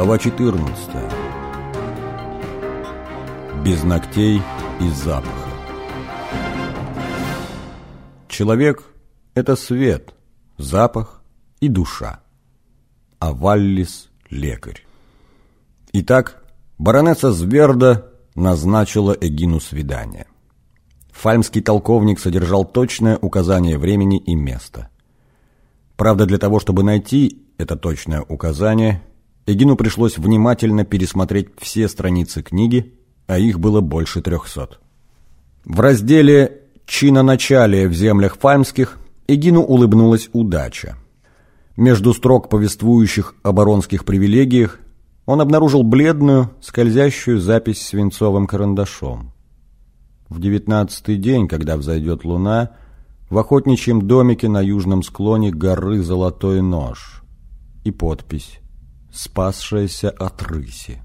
Глава 14. Без ногтей и запаха. Человек – это свет, запах и душа. А Валлис – лекарь. Итак, баронесса Зверда назначила Эгину свидание. Фальмский толковник содержал точное указание времени и места. Правда, для того, чтобы найти это точное указание, Эгину пришлось внимательно пересмотреть все страницы книги, а их было больше трехсот. В разделе «Чиноначалие в землях фальмских» Эгину улыбнулась удача. Между строк повествующих о баронских привилегиях он обнаружил бледную, скользящую запись свинцовым карандашом. В девятнадцатый день, когда взойдет луна, в охотничьем домике на южном склоне горы Золотой Нож и подпись «Спасшаяся от рыси».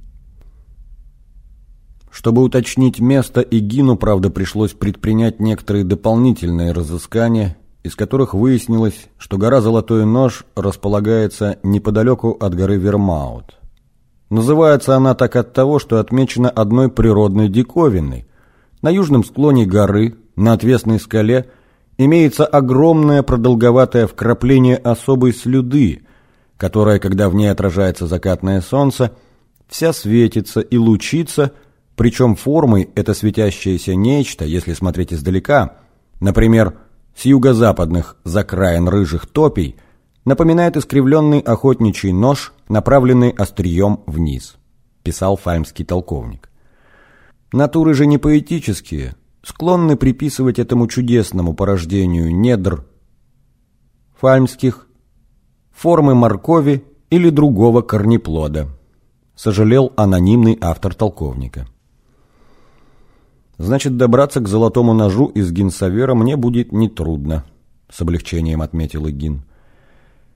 Чтобы уточнить место, Игину, правда, пришлось предпринять некоторые дополнительные разыскания, из которых выяснилось, что гора Золотой Нож располагается неподалеку от горы Вермаут. Называется она так от того, что отмечена одной природной диковиной. На южном склоне горы, на отвесной скале, имеется огромное продолговатое вкрапление особой слюды, которая, когда в ней отражается закатное солнце, вся светится и лучится, причем формой это светящееся нечто, если смотреть издалека, например, с юго-западных закраин рыжих топий, напоминает искривленный охотничий нож, направленный острием вниз, писал фальмский толковник. Натуры же не поэтические, склонны приписывать этому чудесному порождению недр фальмских формы моркови или другого корнеплода, сожалел анонимный автор толковника. Значит, добраться к золотому ножу из гинсавера мне будет нетрудно, с облегчением отметил Игин.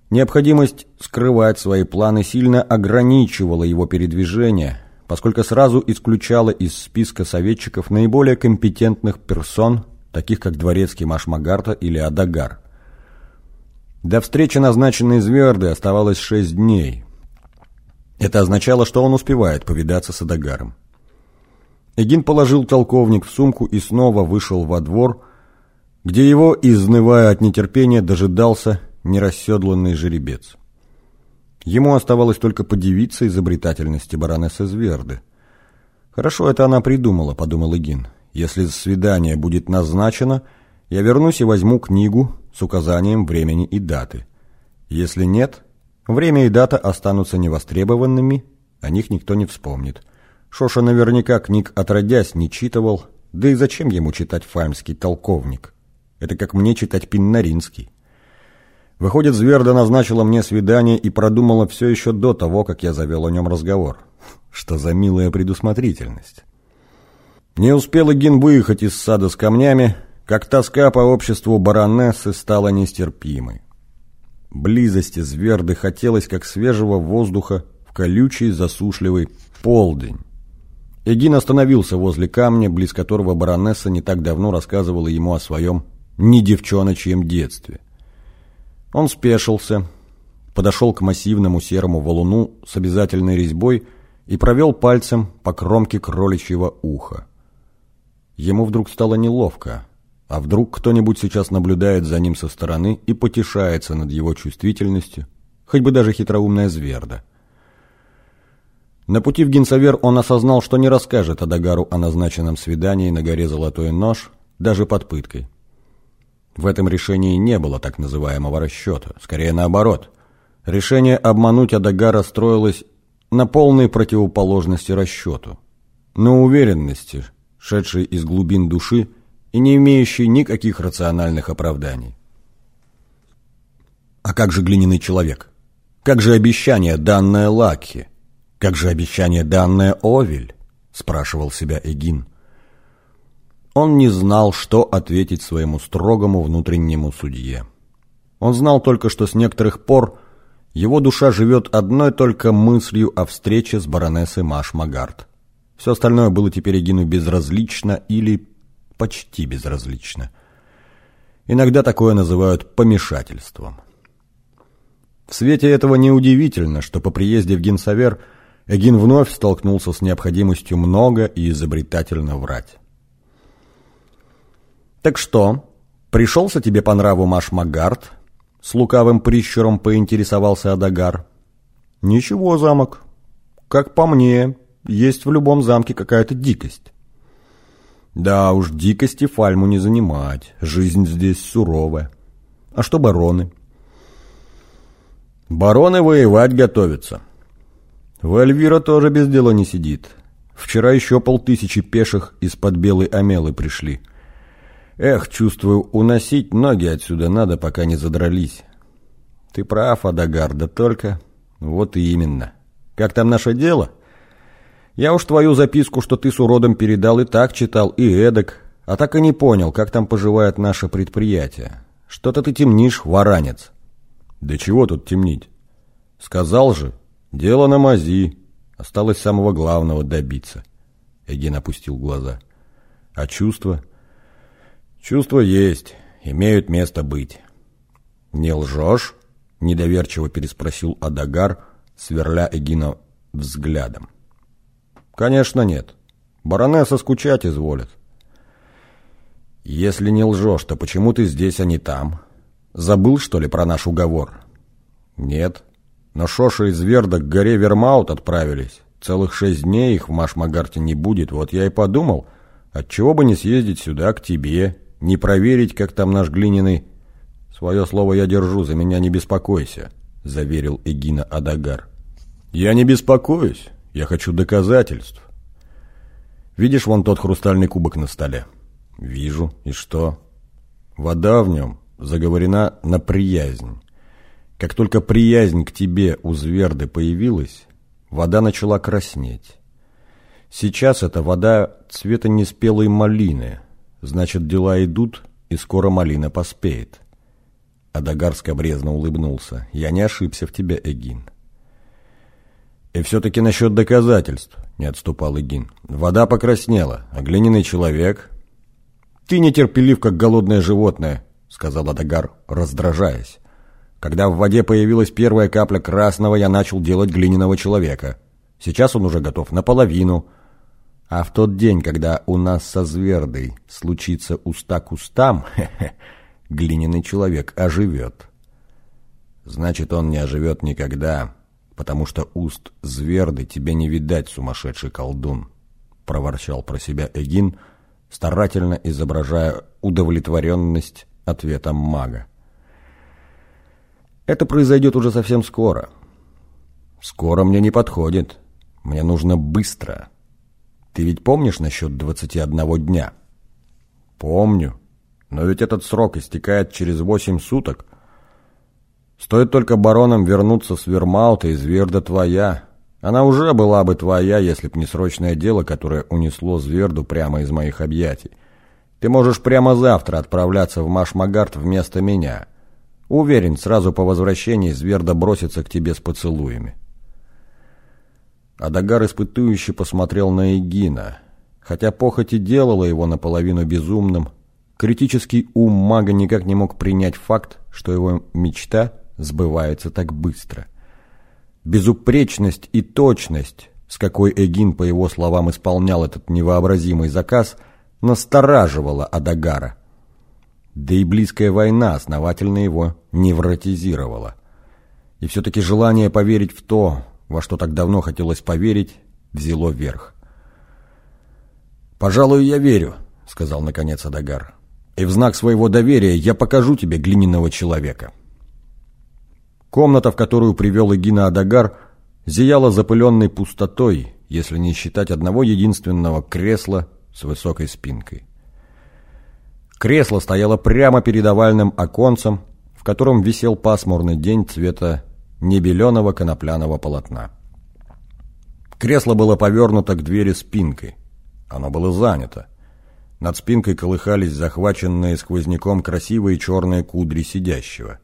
Необходимость скрывать свои планы сильно ограничивала его передвижение, поскольку сразу исключала из списка советчиков наиболее компетентных персон, таких как дворецкий Машмагарта или Адагар. До встречи, назначенной Зверды, оставалось шесть дней. Это означало, что он успевает повидаться с Адагаром. Эгин положил толковник в сумку и снова вышел во двор, где его, изнывая от нетерпения, дожидался нерасседланный жеребец. Ему оставалось только подивиться изобретательности баронессы Зверды. «Хорошо это она придумала», — подумал Игин. «Если свидание будет назначено, я вернусь и возьму книгу с указанием времени и даты. Если нет, время и дата останутся невостребованными, о них никто не вспомнит. Шоша наверняка книг отродясь не читывал, да и зачем ему читать фальмский толковник? Это как мне читать Пиннаринский». Выходит, Зверда назначила мне свидание и продумала все еще до того, как я завел о нем разговор. Что за милая предусмотрительность. Не успел Эгин выехать из сада с камнями, как тоска по обществу баронессы стала нестерпимой. Близости Зверды хотелось, как свежего воздуха в колючий засушливый полдень. Эгин остановился возле камня, близ которого баронесса не так давно рассказывала ему о своем недевчоночьем детстве. Он спешился, подошел к массивному серому валуну с обязательной резьбой и провел пальцем по кромке кроличьего уха. Ему вдруг стало неловко, а вдруг кто-нибудь сейчас наблюдает за ним со стороны и потешается над его чувствительностью, хоть бы даже хитроумная зверда. На пути в Генсавер он осознал, что не расскажет Адагару о назначенном свидании на горе Золотой Нож даже под пыткой. В этом решении не было так называемого расчета, скорее наоборот. Решение обмануть Адагара строилось на полной противоположности расчету, на уверенности, шедшей из глубин души и не имеющей никаких рациональных оправданий. А как же глиняный человек? Как же обещание, данное Лакхи? Как же обещание, данное Овель? Спрашивал себя Эгин. Он не знал, что ответить своему строгому внутреннему судье. Он знал только, что с некоторых пор его душа живет одной только мыслью о встрече с баронессой Маш Магард. Все остальное было теперь Эгину безразлично или почти безразлично. Иногда такое называют помешательством. В свете этого неудивительно, что по приезде в Генсавер Эгин вновь столкнулся с необходимостью много и изобретательно врать. «Так что, пришелся тебе по нраву Маш Магард?» С лукавым прищуром поинтересовался Адагар. «Ничего, замок. Как по мне, есть в любом замке какая-то дикость». «Да уж, дикости Фальму не занимать. Жизнь здесь суровая. А что бароны?» «Бароны воевать готовятся. Вальвира тоже без дела не сидит. Вчера еще полтысячи пеших из-под белой амелы пришли». Эх, чувствую, уносить ноги отсюда надо, пока не задрались. Ты прав, Адагар, да только... Вот и именно. Как там наше дело? Я уж твою записку, что ты с уродом передал, и так читал, и эдак, а так и не понял, как там поживает наше предприятие. Что-то ты темнишь, варанец. Да чего тут темнить? Сказал же, дело на мази. Осталось самого главного добиться. Эгин опустил глаза. А чувства? Чувства есть, имеют место быть. Не лжешь? Недоверчиво переспросил Адагар, сверля Эгина взглядом. Конечно, нет. Баронесса скучать изволит. Если не лжешь, то почему ты здесь, а не там? Забыл, что ли, про наш уговор? Нет. Но Шоша и Зверда к горе Вермаут отправились. Целых шесть дней их в Машмагарте не будет. Вот я и подумал, отчего бы не съездить сюда, к тебе, не проверить, как там наш глиняный... Свое слово я держу, за меня не беспокойся, заверил Эгина Адагар. Я не беспокоюсь, я хочу доказательств. Видишь вон тот хрустальный кубок на столе? Вижу. И что? Вода в нем заговорена на приязнь. Как только приязнь к тебе у Зверды появилась, вода начала краснеть. Сейчас эта вода цвета неспелой малины, Значит, дела идут, и скоро малина поспеет. Адагар скобрезно улыбнулся. Я не ошибся в тебе, Эгин. И все-таки насчет доказательств, не отступал Эгин. Вода покраснела, а глиняный человек... Ты нетерпелив, как голодное животное, сказал Адагар, раздражаясь. Когда в воде появилась первая капля красного, я начал делать глиняного человека. Сейчас он уже готов наполовину, а в тот день, когда у нас со Звердой случится уста к устам, глиняный человек оживет. Значит, он не оживет никогда, потому что уст Зверды тебе не видать, сумасшедший колдун, проворчал про себя Эгин, старательно изображая удовлетворенность ответом мага. Это произойдет уже совсем скоро. Скоро мне не подходит. Мне нужно быстро. Ты ведь помнишь насчет 21 дня? Помню. Но ведь этот срок истекает через восемь суток. Стоит только баронам вернуться с Вермаута, и Зверда твоя. Она уже была бы твоя, если б не срочное дело, которое унесло Зверду прямо из моих объятий. Ты можешь прямо завтра отправляться в Машмагард вместо меня. Уверен, сразу по возвращении Зверда бросится к тебе с поцелуями. Адагар испытующе посмотрел на Эгина. Хотя похоть и делала его наполовину безумным, критический ум мага никак не мог принять факт, что его мечта сбывается так быстро. Безупречность и точность, с какой Эгин, по его словам, исполнял этот невообразимый заказ, настораживала Адагара. Да и близкая война основательно его невротизировала. И все-таки желание поверить в то, во что так давно хотелось поверить, взяло верх. «Пожалуй, я верю», — сказал наконец Адагар. «И в знак своего доверия я покажу тебе глиняного человека». Комната, в которую привел Игина Адагар, зияла запыленной пустотой, если не считать одного единственного кресла с высокой спинкой. Кресло стояло прямо перед овальным оконцем, в котором висел пасмурный день цвета небеленого конопляного полотна. Кресло было повернуто к двери спинкой. Оно было занято. Над спинкой колыхались захваченные сквозняком красивые черные кудри сидящего.